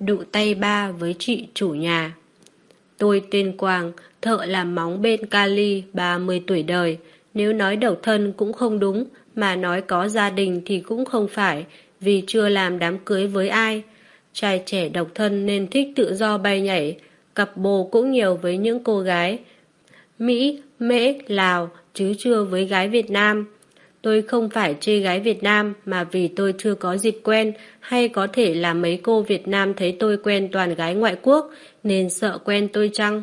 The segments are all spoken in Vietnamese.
đụng tay ba với chị chủ nhà. Tôi tên Quang, thợ làm móng bên Cali, 30 tuổi đời. Nếu nói độc thân cũng không đúng, mà nói có gia đình thì cũng không phải, vì chưa làm đám cưới với ai. Trai trẻ độc thân nên thích tự do bay nhảy, cặp bồ cũng nhiều với những cô gái. Mỹ, Mễ, Lào, chứ chưa với gái Việt Nam. Tôi không phải chê gái Việt Nam mà vì tôi chưa có dịp quen hay có thể là mấy cô Việt Nam thấy tôi quen toàn gái ngoại quốc nên sợ quen tôi chăng?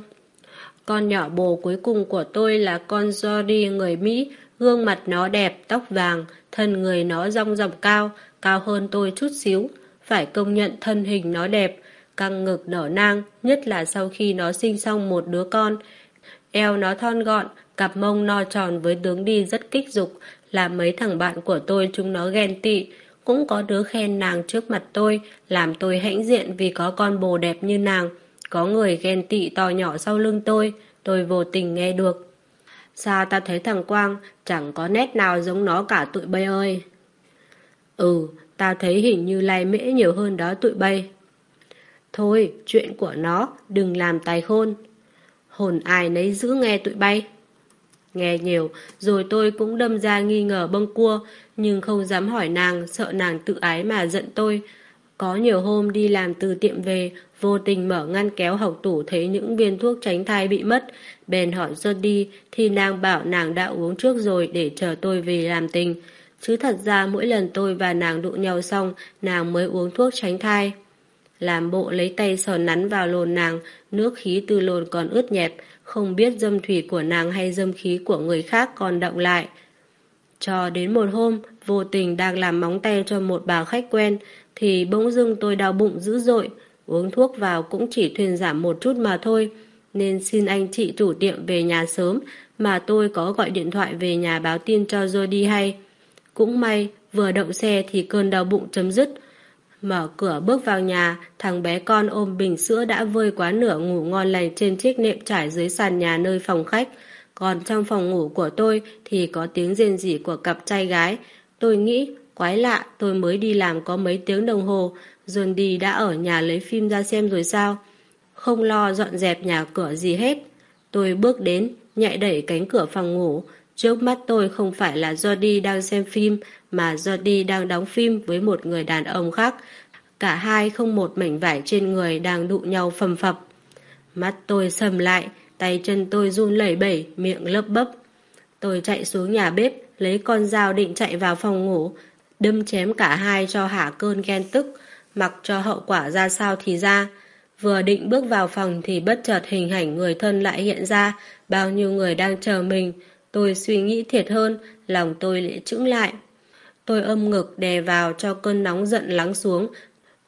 Con nhỏ bồ cuối cùng của tôi là con Jody người Mỹ, gương mặt nó đẹp, tóc vàng, thân người nó rong ròng cao, cao hơn tôi chút xíu. Phải công nhận thân hình nó đẹp, căng ngực nở nang, nhất là sau khi nó sinh xong một đứa con. Eo nó thon gọn, cặp mông no tròn với tướng đi rất kích dục, là mấy thằng bạn của tôi chúng nó ghen tị. Cũng có đứa khen nàng trước mặt tôi, làm tôi hãnh diện vì có con bồ đẹp như nàng. Có người ghen tị to nhỏ sau lưng tôi, tôi vô tình nghe được. Sao ta thấy thằng Quang chẳng có nét nào giống nó cả tụi bay ơi. Ừ, ta thấy hình như lai mễ nhiều hơn đó tụi bay. Thôi, chuyện của nó, đừng làm tài khôn. Hồn ai nấy giữ nghe tụi bay. Nghe nhiều, rồi tôi cũng đâm ra nghi ngờ bông cua, nhưng không dám hỏi nàng, sợ nàng tự ái mà giận tôi. Có nhiều hôm đi làm từ tiệm về, vô tình mở ngăn kéo học tủ thấy những viên thuốc tránh thai bị mất. Bèn hỏi đi thì nàng bảo nàng đã uống trước rồi để chờ tôi về làm tình. Chứ thật ra mỗi lần tôi và nàng đụng nhau xong, nàng mới uống thuốc tránh thai. Làm bộ lấy tay sờ nắn vào lồn nàng, nước khí từ lồn còn ướt nhẹp, không biết dâm thủy của nàng hay dâm khí của người khác còn động lại. Cho đến một hôm, vô tình đang làm móng tay cho một bà khách quen, thì bỗng dưng tôi đau bụng dữ dội, uống thuốc vào cũng chỉ thuyền giảm một chút mà thôi, nên xin anh chị chủ tiệm về nhà sớm, mà tôi có gọi điện thoại về nhà báo tin cho Jody hay. Cũng may, vừa động xe thì cơn đau bụng chấm dứt, Mở cửa bước vào nhà, thằng bé con ôm bình sữa đã vơi quá nửa ngủ ngon lành trên chiếc nệm trải dưới sàn nhà nơi phòng khách. Còn trong phòng ngủ của tôi thì có tiếng rên rỉ của cặp trai gái. Tôi nghĩ, quái lạ, tôi mới đi làm có mấy tiếng đồng hồ, John đi đã ở nhà lấy phim ra xem rồi sao? Không lo dọn dẹp nhà cửa gì hết. Tôi bước đến, nhạy đẩy cánh cửa phòng ngủ. Trước mắt tôi không phải là Jody đang xem phim, mà Jody đang đóng phim với một người đàn ông khác. Cả hai không một mảnh vải trên người đang đụ nhau phầm phập. Mắt tôi sầm lại, tay chân tôi run lẩy bẩy, miệng lấp bấp. Tôi chạy xuống nhà bếp, lấy con dao định chạy vào phòng ngủ, đâm chém cả hai cho hả cơn ghen tức, mặc cho hậu quả ra sao thì ra. Vừa định bước vào phòng thì bất chợt hình ảnh người thân lại hiện ra, bao nhiêu người đang chờ mình. Tôi suy nghĩ thiệt hơn, lòng tôi lại trững lại. Tôi ôm ngực đè vào cho cơn nóng giận lắng xuống.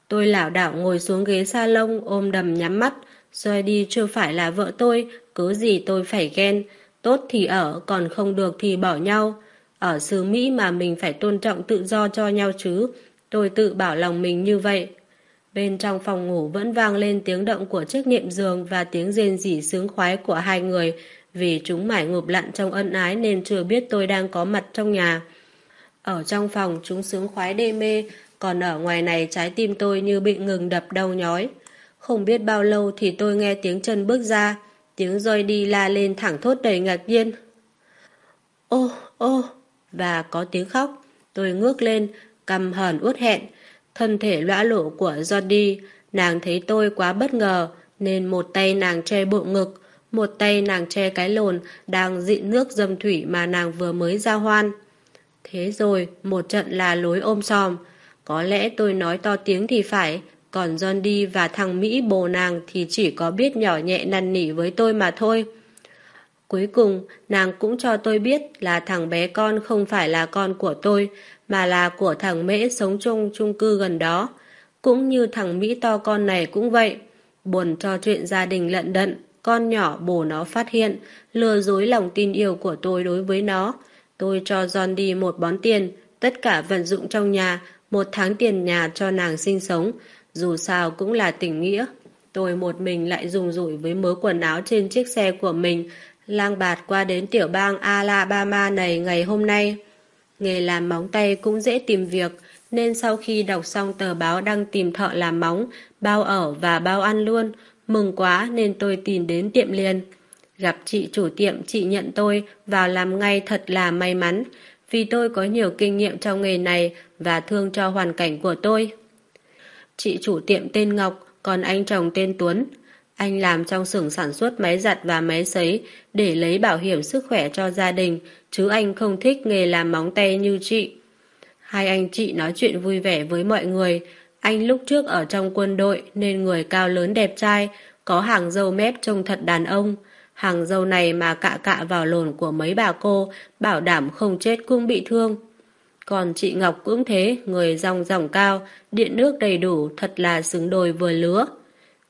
Tôi lảo đảo ngồi xuống ghế salon ôm đầm nhắm mắt. Xoay đi chưa phải là vợ tôi, cứ gì tôi phải ghen. Tốt thì ở, còn không được thì bỏ nhau. Ở xứ Mỹ mà mình phải tôn trọng tự do cho nhau chứ. Tôi tự bảo lòng mình như vậy. Bên trong phòng ngủ vẫn vang lên tiếng động của chiếc niệm giường và tiếng rên rỉ sướng khoái của hai người vì chúng mải ngụp lặn trong ân ái nên chưa biết tôi đang có mặt trong nhà. Ở trong phòng chúng sướng khoái đê mê, còn ở ngoài này trái tim tôi như bị ngừng đập đau nhói. Không biết bao lâu thì tôi nghe tiếng chân bước ra, tiếng roi đi la lên thẳng thốt đầy ngạc nhiên. Ô, ô, và có tiếng khóc. Tôi ngước lên, cầm hờn uất hẹn, thân thể lõa lộ của Jordi, nàng thấy tôi quá bất ngờ, nên một tay nàng che bộ ngực, một tay nàng che cái lồn đang dị nước dâm thủy mà nàng vừa mới ra hoan. Thế rồi, một trận là lối ôm xòm Có lẽ tôi nói to tiếng thì phải, còn John đi và thằng Mỹ bồ nàng thì chỉ có biết nhỏ nhẹ năn nỉ với tôi mà thôi. Cuối cùng, nàng cũng cho tôi biết là thằng bé con không phải là con của tôi, mà là của thằng Mễ sống chung chung cư gần đó. Cũng như thằng Mỹ to con này cũng vậy. Buồn cho chuyện gia đình lận đận, con nhỏ bồ nó phát hiện, lừa dối lòng tin yêu của tôi đối với nó. Tôi cho John đi một bón tiền, tất cả vận dụng trong nhà, một tháng tiền nhà cho nàng sinh sống, dù sao cũng là tình nghĩa. Tôi một mình lại dùng rủi với mớ quần áo trên chiếc xe của mình, lang bạt qua đến tiểu bang Alabama này ngày hôm nay. Nghề làm móng tay cũng dễ tìm việc, nên sau khi đọc xong tờ báo đang tìm thợ làm móng, bao ở và bao ăn luôn. Mừng quá nên tôi tìm đến tiệm liền. Gặp chị chủ tiệm, chị nhận tôi vào làm ngay thật là may mắn, vì tôi có nhiều kinh nghiệm trong nghề này và thương cho hoàn cảnh của tôi. Chị chủ tiệm tên Ngọc, còn anh chồng tên Tuấn. Anh làm trong xưởng sản xuất máy giặt và máy sấy để lấy bảo hiểm sức khỏe cho gia đình, chứ anh không thích nghề làm móng tay như chị. Hai anh chị nói chuyện vui vẻ với mọi người. Anh lúc trước ở trong quân đội nên người cao lớn đẹp trai, có hàng dâu mép trông thật đàn ông. Hàng dâu này mà cạ cạ vào lồn của mấy bà cô, bảo đảm không chết cũng bị thương. Còn chị Ngọc cũng thế, người dòng dòng cao, điện nước đầy đủ, thật là xứng đôi vừa lứa.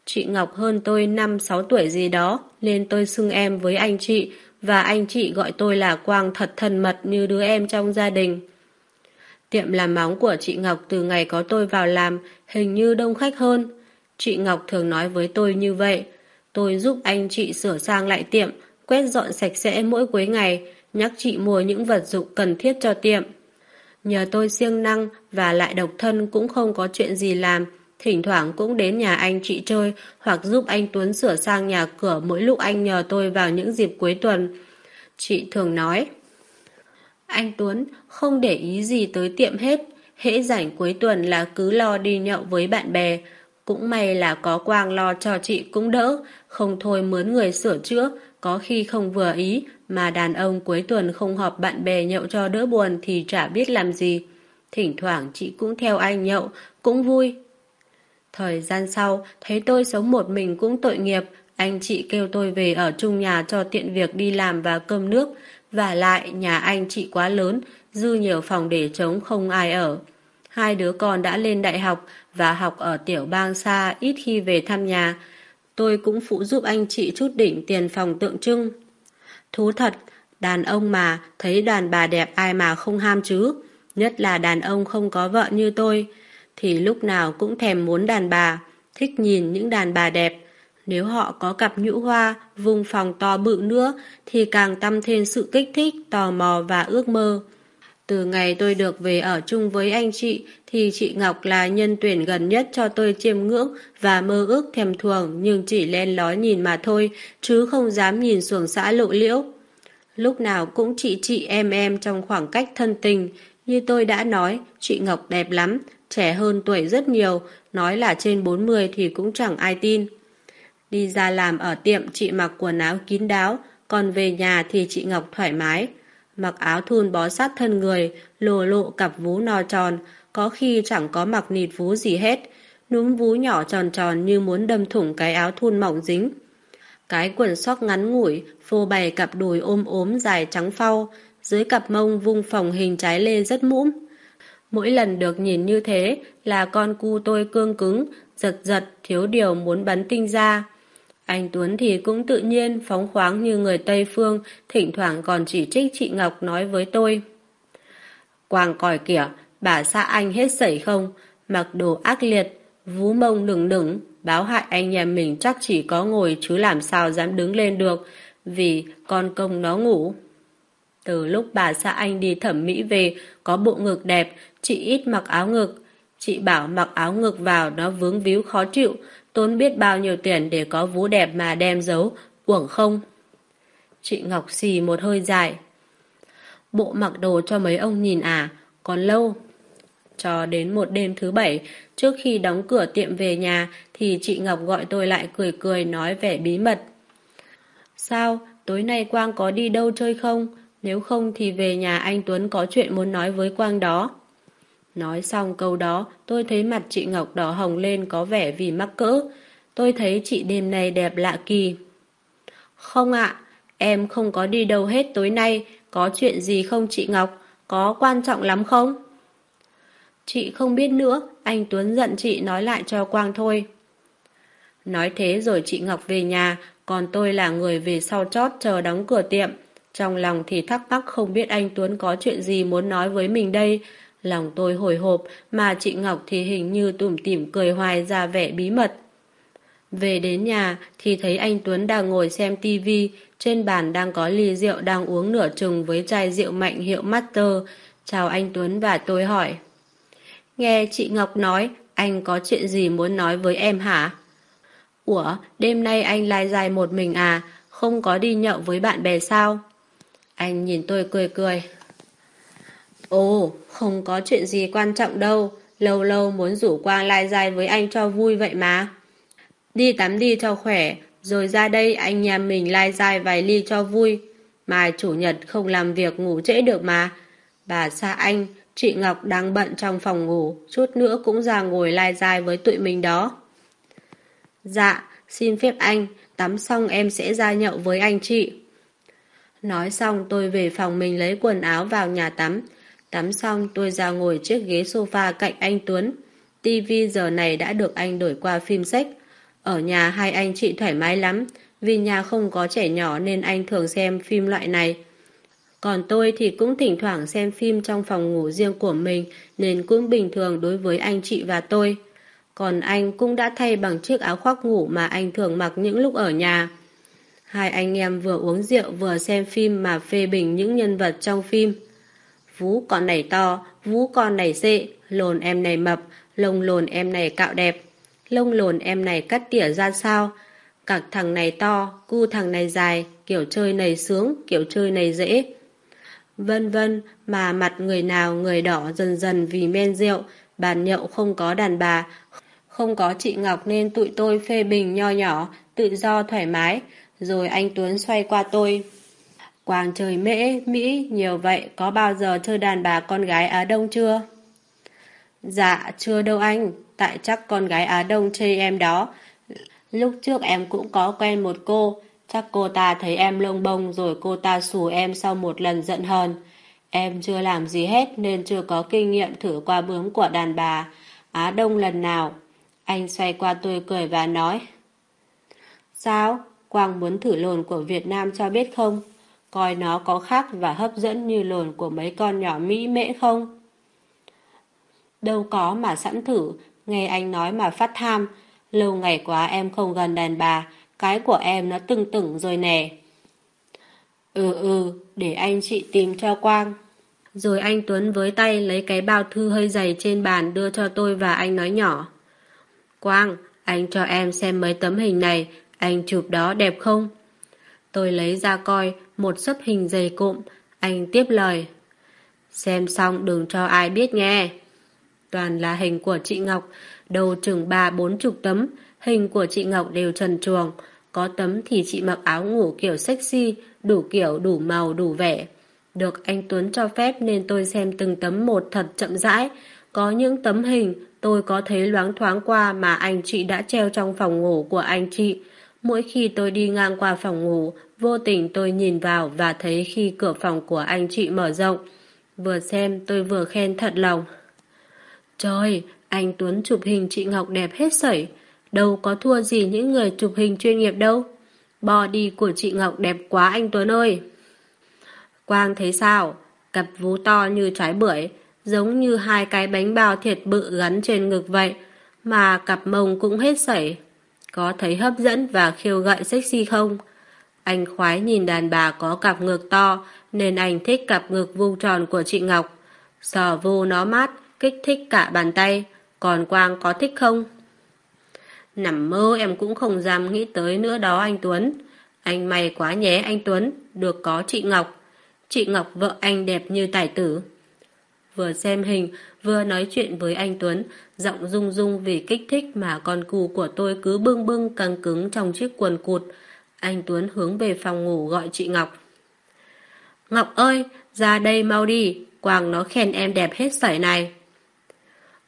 Chị Ngọc hơn tôi 5-6 tuổi gì đó, nên tôi xưng em với anh chị, và anh chị gọi tôi là Quang thật thân mật như đứa em trong gia đình. Tiệm làm móng của chị Ngọc từ ngày có tôi vào làm hình như đông khách hơn. Chị Ngọc thường nói với tôi như vậy. Tôi giúp anh chị sửa sang lại tiệm, quét dọn sạch sẽ mỗi cuối ngày, nhắc chị mua những vật dụng cần thiết cho tiệm. Nhờ tôi siêng năng và lại độc thân cũng không có chuyện gì làm, thỉnh thoảng cũng đến nhà anh chị chơi hoặc giúp anh Tuấn sửa sang nhà cửa mỗi lúc anh nhờ tôi vào những dịp cuối tuần. Chị thường nói, anh Tuấn không để ý gì tới tiệm hết, hễ rảnh cuối tuần là cứ lo đi nhậu với bạn bè. Cũng may là có Quang lo cho chị cũng đỡ, không thôi mướn người sửa chữa, có khi không vừa ý, mà đàn ông cuối tuần không họp bạn bè nhậu cho đỡ buồn thì chả biết làm gì. Thỉnh thoảng chị cũng theo anh nhậu, cũng vui. Thời gian sau, thấy tôi sống một mình cũng tội nghiệp, anh chị kêu tôi về ở chung nhà cho tiện việc đi làm và cơm nước, và lại nhà anh chị quá lớn, dư nhiều phòng để trống không ai ở. Hai đứa con đã lên đại học và học ở tiểu bang xa ít khi về thăm nhà. Tôi cũng phụ giúp anh chị chút đỉnh tiền phòng tượng trưng. Thú thật, đàn ông mà, thấy đàn bà đẹp ai mà không ham chứ. Nhất là đàn ông không có vợ như tôi, thì lúc nào cũng thèm muốn đàn bà, thích nhìn những đàn bà đẹp. Nếu họ có cặp nhũ hoa, vùng phòng to bự nữa, thì càng tăng thêm sự kích thích, tò mò và ước mơ. Từ ngày tôi được về ở chung với anh chị, thì chị Ngọc là nhân tuyển gần nhất cho tôi chiêm ngưỡng và mơ ước thèm thuồng, nhưng chỉ len lói nhìn mà thôi, chứ không dám nhìn xuồng xã lộ liễu. Lúc nào cũng chị chị em em trong khoảng cách thân tình, như tôi đã nói, chị Ngọc đẹp lắm, trẻ hơn tuổi rất nhiều, nói là trên 40 thì cũng chẳng ai tin. Đi ra làm ở tiệm chị mặc quần áo kín đáo, còn về nhà thì chị Ngọc thoải mái. Mặc áo thun bó sát thân người, lồ lộ cặp vú no tròn, có khi chẳng có mặc nịt vú gì hết. Núm vú nhỏ tròn tròn như muốn đâm thủng cái áo thun mỏng dính. Cái quần sóc ngắn ngủi, phô bày cặp đùi ôm ốm dài trắng phau, dưới cặp mông vung phồng hình trái lê rất mũm. Mỗi lần được nhìn như thế là con cu tôi cương cứng, giật giật, thiếu điều muốn bắn tinh ra. Anh Tuấn thì cũng tự nhiên, phóng khoáng như người Tây Phương, thỉnh thoảng còn chỉ trích chị Ngọc nói với tôi. Quàng còi kìa, bà xã anh hết sẩy không? Mặc đồ ác liệt, vú mông đừng đừng, báo hại anh nhà mình chắc chỉ có ngồi chứ làm sao dám đứng lên được, vì con công nó ngủ. Từ lúc bà xã anh đi thẩm mỹ về, có bộ ngực đẹp, chị ít mặc áo ngực. Chị bảo mặc áo ngực vào nó vướng víu khó chịu, tốn biết bao nhiêu tiền để có vú đẹp mà đem giấu, uổng không? Chị Ngọc xì một hơi dài. Bộ mặc đồ cho mấy ông nhìn à, còn lâu. Cho đến một đêm thứ bảy, trước khi đóng cửa tiệm về nhà, thì chị Ngọc gọi tôi lại cười cười nói vẻ bí mật. Sao, tối nay Quang có đi đâu chơi không? Nếu không thì về nhà anh Tuấn có chuyện muốn nói với Quang đó. Nói xong câu đó, tôi thấy mặt chị Ngọc đỏ hồng lên có vẻ vì mắc cỡ. Tôi thấy chị đêm nay đẹp lạ kỳ. Không ạ, em không có đi đâu hết tối nay. Có chuyện gì không chị Ngọc? Có quan trọng lắm không? Chị không biết nữa, anh Tuấn giận chị nói lại cho Quang thôi. Nói thế rồi chị Ngọc về nhà, còn tôi là người về sau chót chờ đóng cửa tiệm. Trong lòng thì thắc mắc không biết anh Tuấn có chuyện gì muốn nói với mình đây. Lòng tôi hồi hộp mà chị Ngọc thì hình như tủm tỉm cười hoài ra vẻ bí mật. Về đến nhà thì thấy anh Tuấn đang ngồi xem tivi, trên bàn đang có ly rượu đang uống nửa chừng với chai rượu mạnh hiệu Master. Chào anh Tuấn và tôi hỏi. Nghe chị Ngọc nói, anh có chuyện gì muốn nói với em hả? Ủa, đêm nay anh lai dài một mình à, không có đi nhậu với bạn bè sao? Anh nhìn tôi cười cười. Ồ, không có chuyện gì quan trọng đâu, lâu lâu muốn rủ Quang lai dài với anh cho vui vậy mà. Đi tắm đi cho khỏe, rồi ra đây anh nhà mình lai dài vài ly cho vui. Mai chủ nhật không làm việc ngủ trễ được mà. Bà xa anh, chị Ngọc đang bận trong phòng ngủ, chút nữa cũng ra ngồi lai dài với tụi mình đó. Dạ, xin phép anh, tắm xong em sẽ ra nhậu với anh chị. Nói xong tôi về phòng mình lấy quần áo vào nhà tắm. Tắm xong tôi ra ngồi chiếc ghế sofa cạnh anh Tuấn. TV giờ này đã được anh đổi qua phim sách. Ở nhà hai anh chị thoải mái lắm, vì nhà không có trẻ nhỏ nên anh thường xem phim loại này. Còn tôi thì cũng thỉnh thoảng xem phim trong phòng ngủ riêng của mình nên cũng bình thường đối với anh chị và tôi. Còn anh cũng đã thay bằng chiếc áo khoác ngủ mà anh thường mặc những lúc ở nhà. Hai anh em vừa uống rượu vừa xem phim mà phê bình những nhân vật trong phim. Vú con này to, vú con này dễ, lồn em này mập, lông lồn em này cạo đẹp. Lông lồn em này cắt tỉa ra sao? Cặc thằng này to, cu thằng này dài, kiểu chơi này sướng, kiểu chơi này dễ. Vân vân, mà mặt người nào người đỏ dần dần vì men rượu, bàn nhậu không có đàn bà, không có chị Ngọc nên tụi tôi phê bình nho nhỏ, tự do thoải mái. Rồi anh Tuấn xoay qua tôi. Quang trời mễ, Mỹ, nhiều vậy, có bao giờ chơi đàn bà con gái Á Đông chưa? Dạ, chưa đâu anh, tại chắc con gái Á Đông chơi em đó. Lúc trước em cũng có quen một cô, chắc cô ta thấy em lông bông rồi cô ta xù em sau một lần giận hờn. Em chưa làm gì hết nên chưa có kinh nghiệm thử qua bướm của đàn bà Á Đông lần nào. Anh xoay qua tôi cười và nói Sao? Quang muốn thử lồn của Việt Nam cho biết không? Coi nó có khác và hấp dẫn như lồn của mấy con nhỏ Mỹ mễ không? Đâu có mà sẵn thử, nghe anh nói mà phát tham. Lâu ngày quá em không gần đàn bà, cái của em nó từng từng rồi nè. Ừ ừ, để anh chị tìm cho Quang. Rồi anh Tuấn với tay lấy cái bao thư hơi dày trên bàn đưa cho tôi và anh nói nhỏ. Quang, anh cho em xem mấy tấm hình này, anh chụp đó đẹp không? Tôi lấy ra coi một sấp hình dày cụm, anh tiếp lời. Xem xong đừng cho ai biết nghe. Toàn là hình của chị Ngọc, đầu chừng ba bốn chục tấm, hình của chị Ngọc đều trần truồng. Có tấm thì chị mặc áo ngủ kiểu sexy, đủ kiểu, đủ màu, đủ vẻ. Được anh Tuấn cho phép nên tôi xem từng tấm một thật chậm rãi. Có những tấm hình tôi có thấy loáng thoáng qua mà anh chị đã treo trong phòng ngủ của anh chị. Mỗi khi tôi đi ngang qua phòng ngủ, vô tình tôi nhìn vào và thấy khi cửa phòng của anh chị mở rộng. Vừa xem tôi vừa khen thật lòng. Trời, anh Tuấn chụp hình chị Ngọc đẹp hết sẩy. Đâu có thua gì những người chụp hình chuyên nghiệp đâu. Body của chị Ngọc đẹp quá anh Tuấn ơi. Quang thấy sao? Cặp vú to như trái bưởi, giống như hai cái bánh bao thiệt bự gắn trên ngực vậy, mà cặp mông cũng hết sẩy. Có thấy hấp dẫn và khiêu gợi sexy không? Anh khoái nhìn đàn bà có cặp ngực to, nên anh thích cặp ngực vuông tròn của chị Ngọc. sò vô nó mát, kích thích cả bàn tay. Còn Quang có thích không? Nằm mơ em cũng không dám nghĩ tới nữa đó anh Tuấn. Anh may quá nhé anh Tuấn, được có chị Ngọc. Chị Ngọc vợ anh đẹp như tài tử. Vừa xem hình, vừa nói chuyện với anh Tuấn, giọng rung rung vì kích thích mà con cù của tôi cứ bưng bưng căng cứng trong chiếc quần cụt. Anh Tuấn hướng về phòng ngủ gọi chị Ngọc. Ngọc ơi, ra đây mau đi, Quang nó khen em đẹp hết sảy này.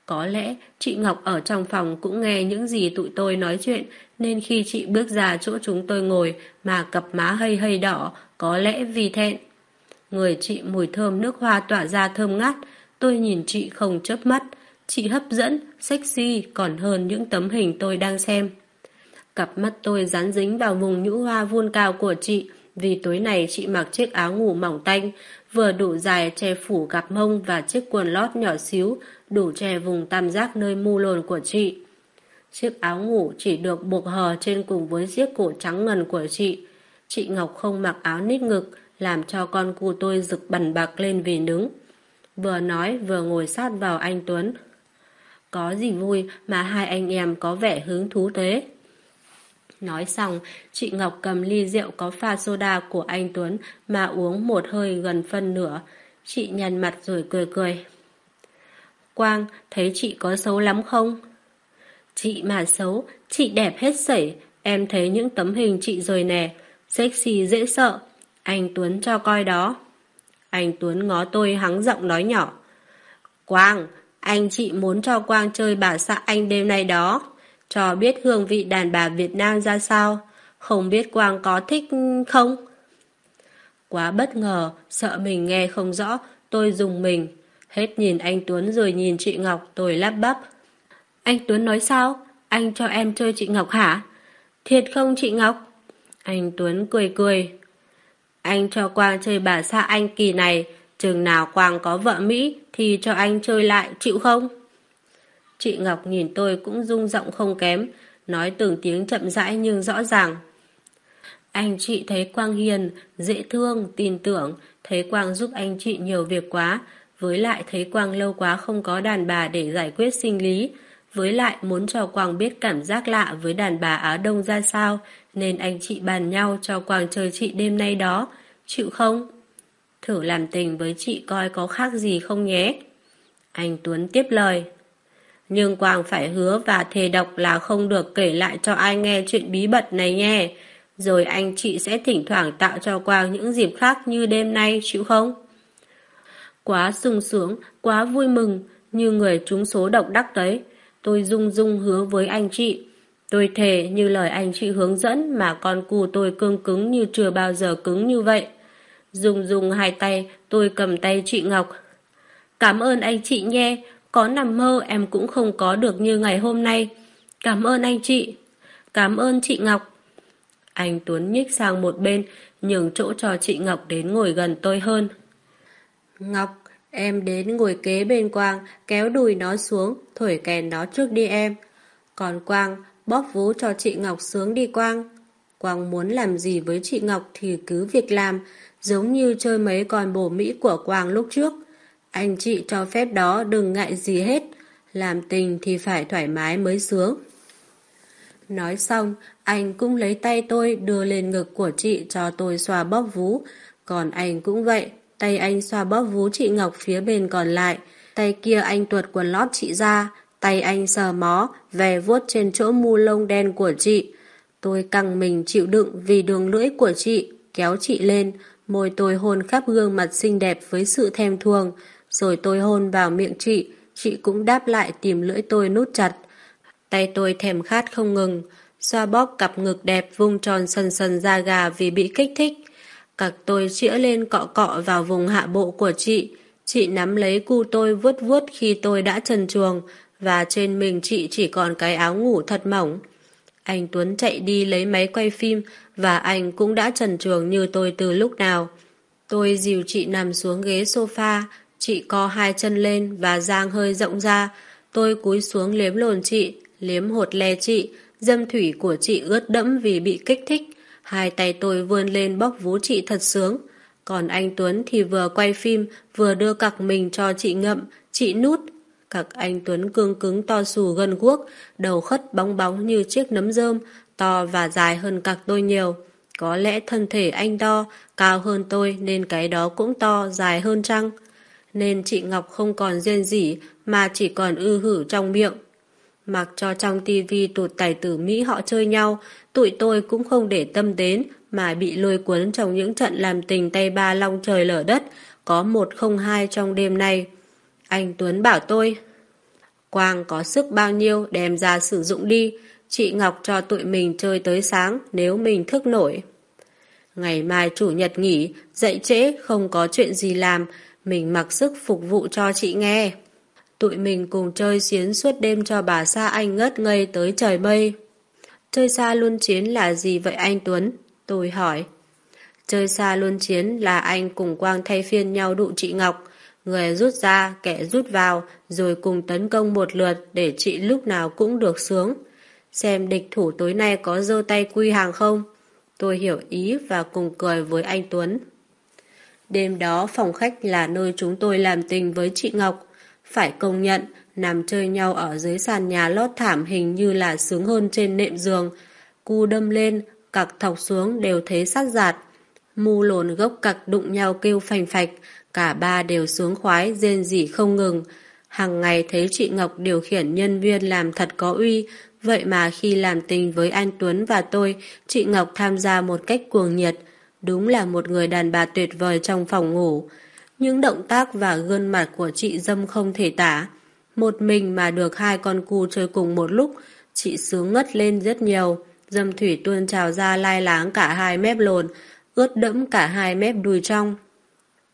Có lẽ chị Ngọc ở trong phòng cũng nghe những gì tụi tôi nói chuyện nên khi chị bước ra chỗ chúng tôi ngồi mà cặp má hơi hơi đỏ có lẽ vì thẹn. Người chị mùi thơm nước hoa tỏa ra thơm ngát tôi nhìn chị không chớp mắt chị hấp dẫn, sexy còn hơn những tấm hình tôi đang xem. Cặp mắt tôi dán dính vào vùng nhũ hoa vuông cao của chị vì tối này chị mặc chiếc áo ngủ mỏng tanh vừa đủ dài che phủ cặp mông và chiếc quần lót nhỏ xíu đủ che vùng tam giác nơi mu lồn của chị. Chiếc áo ngủ chỉ được buộc hờ trên cùng với chiếc cổ trắng ngần của chị. Chị Ngọc không mặc áo nít ngực, làm cho con cu tôi rực bẩn bạc lên vì nứng. Vừa nói vừa ngồi sát vào anh Tuấn. Có gì vui mà hai anh em có vẻ hứng thú thế? Nói xong, chị Ngọc cầm ly rượu có pha soda của anh Tuấn mà uống một hơi gần phân nửa. Chị nhăn mặt rồi cười cười. Quang, thấy chị có xấu lắm không? Chị mà xấu, chị đẹp hết sẩy. Em thấy những tấm hình chị rồi nè. Sexy dễ sợ. Anh Tuấn cho coi đó. Anh Tuấn ngó tôi hắng giọng nói nhỏ. Quang, anh chị muốn cho Quang chơi bà xã anh đêm nay đó. Cho biết hương vị đàn bà Việt Nam ra sao. Không biết Quang có thích không? Quá bất ngờ, sợ mình nghe không rõ, tôi dùng mình. Hết nhìn anh Tuấn rồi nhìn chị Ngọc, tôi lắp bắp. Anh Tuấn nói sao? Anh cho em chơi chị Ngọc hả? Thiệt không chị Ngọc? Anh Tuấn cười cười. Anh cho Quang chơi bà xã anh kỳ này, chừng nào Quang có vợ Mỹ thì cho anh chơi lại, chịu không? Chị Ngọc nhìn tôi cũng rung giọng không kém, nói từng tiếng chậm rãi nhưng rõ ràng. Anh chị thấy Quang hiền, dễ thương, tin tưởng, thấy Quang giúp anh chị nhiều việc quá, với lại thấy Quang lâu quá không có đàn bà để giải quyết sinh lý, với lại muốn cho Quang biết cảm giác lạ với đàn bà Á Đông ra sao, nên anh chị bàn nhau cho Quang chơi chị đêm nay đó, chịu không? Thử làm tình với chị coi có khác gì không nhé. Anh Tuấn tiếp lời. Nhưng Quang phải hứa và thề độc là không được kể lại cho ai nghe chuyện bí mật này nhé. Rồi anh chị sẽ thỉnh thoảng tạo cho Quang những dịp khác như đêm nay, chịu không? Quá sung sướng, quá vui mừng, như người trúng số độc đắc đấy. Tôi rung rung hứa với anh chị. Tôi thề như lời anh chị hướng dẫn mà con cù tôi cương cứng như chưa bao giờ cứng như vậy. Dùng dùng hai tay, tôi cầm tay chị Ngọc. Cảm ơn anh chị nhé, có nằm mơ em cũng không có được như ngày hôm nay. Cảm ơn anh chị. Cảm ơn chị Ngọc. Anh Tuấn nhích sang một bên, nhường chỗ cho chị Ngọc đến ngồi gần tôi hơn. Ngọc, em đến ngồi kế bên Quang, kéo đùi nó xuống, thổi kèn nó trước đi em. Còn Quang, bóp vú cho chị Ngọc sướng đi Quang. Quang muốn làm gì với chị Ngọc thì cứ việc làm, giống như chơi mấy con bổ Mỹ của Quang lúc trước. Anh chị cho phép đó đừng ngại gì hết, làm tình thì phải thoải mái mới sướng. Nói xong, anh cũng lấy tay tôi đưa lên ngực của chị cho tôi xoa bóp vú, còn anh cũng vậy, tay anh xoa bóp vú chị Ngọc phía bên còn lại, tay kia anh tuột quần lót chị ra, tay anh sờ mó, về vuốt trên chỗ mu lông đen của chị. Tôi căng mình chịu đựng vì đường lưỡi của chị, kéo chị lên, môi tôi hôn khắp gương mặt xinh đẹp với sự thèm thuồng, rồi tôi hôn vào miệng chị, chị cũng đáp lại tìm lưỡi tôi nút chặt. Tay tôi thèm khát không ngừng, xoa bóp cặp ngực đẹp vung tròn sần sần da gà vì bị kích thích. Cặc tôi chĩa lên cọ cọ vào vùng hạ bộ của chị. Chị nắm lấy cu tôi vuốt vuốt khi tôi đã trần chuồng và trên mình chị chỉ còn cái áo ngủ thật mỏng. Anh Tuấn chạy đi lấy máy quay phim và anh cũng đã trần chuồng như tôi từ lúc nào. Tôi dìu chị nằm xuống ghế sofa, chị co hai chân lên và giang hơi rộng ra. Tôi cúi xuống liếm lồn chị, liếm hột le chị, dâm thủy của chị ướt đẫm vì bị kích thích. Hai tay tôi vươn lên bóc vú chị thật sướng. Còn anh Tuấn thì vừa quay phim, vừa đưa cặc mình cho chị ngậm, chị nút. Cặc anh Tuấn cương cứng to xù gần guốc, đầu khất bóng bóng như chiếc nấm rơm, to và dài hơn cặc tôi nhiều. Có lẽ thân thể anh to, cao hơn tôi nên cái đó cũng to, dài hơn chăng? Nên chị Ngọc không còn rên gì mà chỉ còn ư hử trong miệng. Mặc cho trong tivi tụt tài tử Mỹ họ chơi nhau, tụi tôi cũng không để tâm đến mà bị lôi cuốn trong những trận làm tình tay ba long trời lở đất, có một không hai trong đêm nay. Anh Tuấn bảo tôi, Quang có sức bao nhiêu đem ra sử dụng đi, chị Ngọc cho tụi mình chơi tới sáng nếu mình thức nổi. Ngày mai chủ nhật nghỉ, dậy trễ, không có chuyện gì làm, mình mặc sức phục vụ cho chị nghe. Tụi mình cùng chơi xiến suốt đêm cho bà Sa Anh ngất ngây tới trời mây. Chơi xa luân chiến là gì vậy anh Tuấn? Tôi hỏi. Chơi xa luân chiến là anh cùng Quang thay phiên nhau đụ chị Ngọc. Người rút ra, kẻ rút vào, rồi cùng tấn công một lượt để chị lúc nào cũng được sướng. Xem địch thủ tối nay có dơ tay quy hàng không? Tôi hiểu ý và cùng cười với anh Tuấn. Đêm đó phòng khách là nơi chúng tôi làm tình với chị Ngọc. Phải công nhận, nằm chơi nhau ở dưới sàn nhà lót thảm hình như là sướng hơn trên nệm giường. Cu đâm lên, cặc thọc xuống đều thấy sát giạt. Mu lồn gốc cặc đụng nhau kêu phành phạch, cả ba đều sướng khoái, rên rỉ không ngừng. Hàng ngày thấy chị Ngọc điều khiển nhân viên làm thật có uy, vậy mà khi làm tình với anh Tuấn và tôi, chị Ngọc tham gia một cách cuồng nhiệt. Đúng là một người đàn bà tuyệt vời trong phòng ngủ. Những động tác và gương mặt của chị dâm không thể tả. Một mình mà được hai con cu chơi cùng một lúc, chị sướng ngất lên rất nhiều. Dâm thủy tuôn trào ra lai láng cả hai mép lồn, ướt đẫm cả hai mép đùi trong.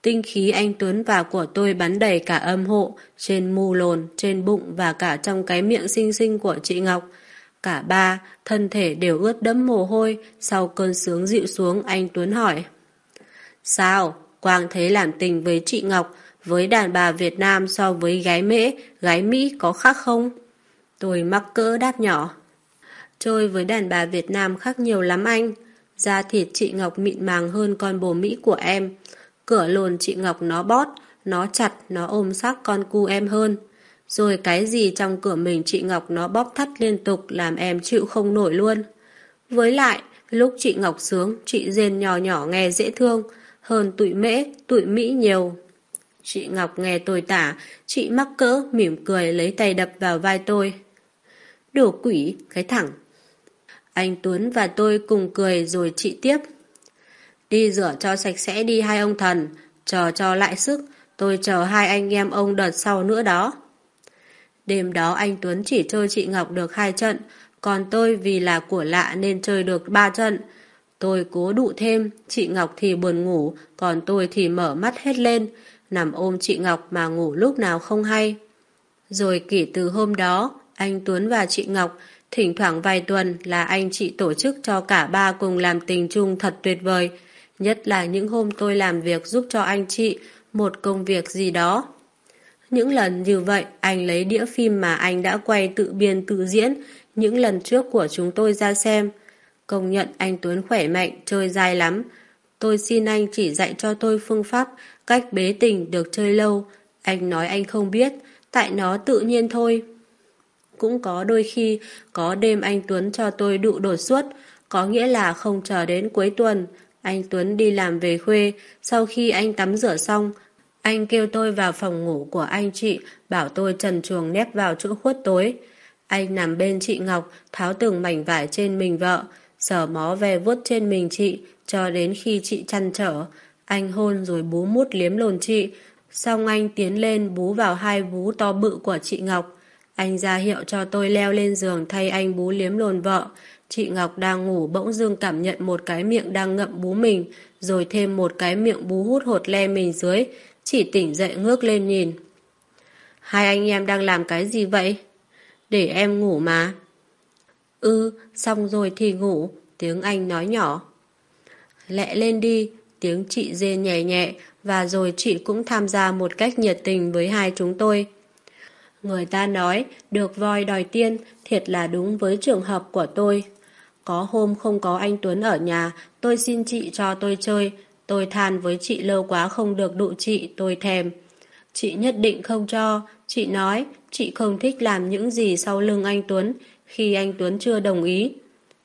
Tinh khí anh Tuấn và của tôi bắn đầy cả âm hộ, trên mù lồn, trên bụng và cả trong cái miệng xinh xinh của chị Ngọc. Cả ba, thân thể đều ướt đẫm mồ hôi, sau cơn sướng dịu xuống anh Tuấn hỏi. Sao? Quang thấy làm tình với chị Ngọc, với đàn bà Việt Nam so với gái mễ, gái Mỹ có khác không? Tôi mắc cỡ đáp nhỏ. Chơi với đàn bà Việt Nam khác nhiều lắm anh. Da thịt chị Ngọc mịn màng hơn con bồ Mỹ của em. Cửa lồn chị Ngọc nó bót, nó chặt, nó ôm sát con cu em hơn. Rồi cái gì trong cửa mình chị Ngọc nó bóp thắt liên tục làm em chịu không nổi luôn. Với lại, lúc chị Ngọc sướng, chị rên nhỏ nhỏ nghe dễ thương, hơn tụi mễ, tụi Mỹ nhiều. Chị Ngọc nghe tôi tả, chị mắc cỡ, mỉm cười lấy tay đập vào vai tôi. Đồ quỷ, cái thẳng. Anh Tuấn và tôi cùng cười rồi chị tiếp. Đi rửa cho sạch sẽ đi hai ông thần, chờ cho lại sức, tôi chờ hai anh em ông đợt sau nữa đó. Đêm đó anh Tuấn chỉ chơi chị Ngọc được hai trận, còn tôi vì là của lạ nên chơi được ba trận. Tôi cố đụ thêm, chị Ngọc thì buồn ngủ, còn tôi thì mở mắt hết lên, nằm ôm chị Ngọc mà ngủ lúc nào không hay. Rồi kể từ hôm đó, anh Tuấn và chị Ngọc, thỉnh thoảng vài tuần là anh chị tổ chức cho cả ba cùng làm tình chung thật tuyệt vời. Nhất là những hôm tôi làm việc giúp cho anh chị một công việc gì đó. Những lần như vậy, anh lấy đĩa phim mà anh đã quay tự biên tự diễn những lần trước của chúng tôi ra xem. Công nhận anh Tuấn khỏe mạnh, chơi dài lắm. Tôi xin anh chỉ dạy cho tôi phương pháp cách bế tình được chơi lâu. Anh nói anh không biết, tại nó tự nhiên thôi. Cũng có đôi khi, có đêm anh Tuấn cho tôi đụ đột suốt, có nghĩa là không chờ đến cuối tuần. Anh Tuấn đi làm về khuya, sau khi anh tắm rửa xong, anh kêu tôi vào phòng ngủ của anh chị, bảo tôi trần chuồng nép vào chỗ khuất tối. Anh nằm bên chị Ngọc, tháo từng mảnh vải trên mình vợ, sờ mó về vuốt trên mình chị, cho đến khi chị chăn trở. Anh hôn rồi bú mút liếm lồn chị, xong anh tiến lên bú vào hai bú to bự của chị Ngọc. Anh ra hiệu cho tôi leo lên giường thay anh bú liếm lồn vợ. Chị Ngọc đang ngủ bỗng dưng cảm nhận một cái miệng đang ngậm bú mình, rồi thêm một cái miệng bú hút hột le mình dưới. Chỉ tỉnh dậy ngước lên nhìn. Hai anh em đang làm cái gì vậy? Để em ngủ mà. Ừ, xong rồi thì ngủ, tiếng anh nói nhỏ. Lẹ lên đi, tiếng chị dê nhẹ nhẹ, và rồi chị cũng tham gia một cách nhiệt tình với hai chúng tôi. Người ta nói, được voi đòi tiên, thiệt là đúng với trường hợp của tôi. Có hôm không có anh Tuấn ở nhà, tôi xin chị cho tôi chơi. Tôi than với chị lâu quá không được đụ chị, tôi thèm. Chị nhất định không cho. Chị nói, chị không thích làm những gì sau lưng anh Tuấn, khi anh Tuấn chưa đồng ý.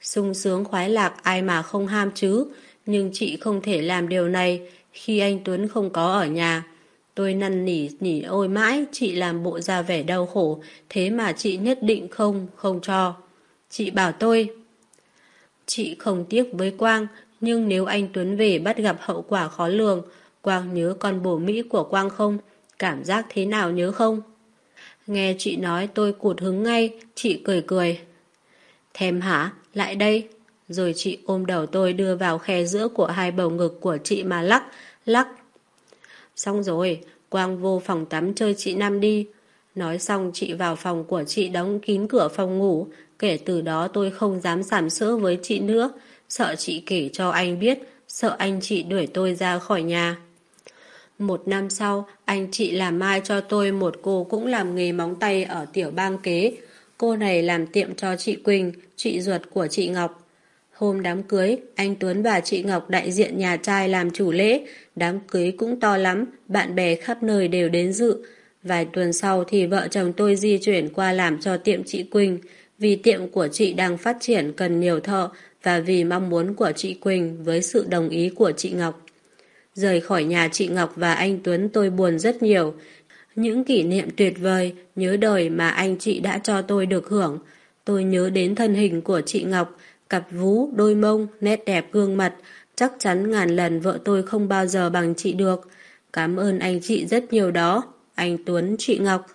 sung sướng khoái lạc ai mà không ham chứ, nhưng chị không thể làm điều này khi anh Tuấn không có ở nhà. Tôi năn nỉ nỉ ôi mãi, chị làm bộ ra vẻ đau khổ, thế mà chị nhất định không, không cho. Chị bảo tôi, Chị không tiếc với Quang, nhưng nếu anh Tuấn về bắt gặp hậu quả khó lường, Quang nhớ con bổ Mỹ của Quang không? Cảm giác thế nào nhớ không? Nghe chị nói tôi cụt hứng ngay, chị cười cười. Thèm hả? Lại đây. Rồi chị ôm đầu tôi đưa vào khe giữa của hai bầu ngực của chị mà lắc, lắc. Xong rồi, Quang vô phòng tắm chơi chị nam đi. Nói xong chị vào phòng của chị đóng kín cửa phòng ngủ, Kể từ đó tôi không dám sảm sỡ với chị nữa, sợ chị kể cho anh biết, sợ anh chị đuổi tôi ra khỏi nhà. Một năm sau, anh chị làm mai cho tôi một cô cũng làm nghề móng tay ở tiểu bang kế. Cô này làm tiệm cho chị Quỳnh, chị ruột của chị Ngọc. Hôm đám cưới, anh Tuấn và chị Ngọc đại diện nhà trai làm chủ lễ. Đám cưới cũng to lắm, bạn bè khắp nơi đều đến dự. Vài tuần sau thì vợ chồng tôi di chuyển qua làm cho tiệm chị Quỳnh, vì tiệm của chị đang phát triển cần nhiều thợ và vì mong muốn của chị Quỳnh với sự đồng ý của chị Ngọc. Rời khỏi nhà chị Ngọc và anh Tuấn tôi buồn rất nhiều. Những kỷ niệm tuyệt vời, nhớ đời mà anh chị đã cho tôi được hưởng. Tôi nhớ đến thân hình của chị Ngọc, cặp vú, đôi mông, nét đẹp gương mặt. Chắc chắn ngàn lần vợ tôi không bao giờ bằng chị được. Cảm ơn anh chị rất nhiều đó. Anh Tuấn, chị Ngọc.